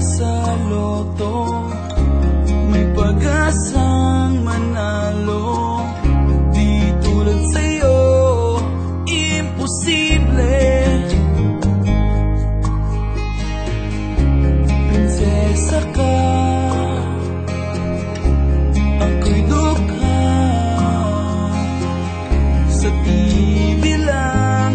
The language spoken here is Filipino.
sa loto May pag-asang manalo. Di tulad sa'yo, imposible. Prinsesa ka Ako'y dukha Sa TV lang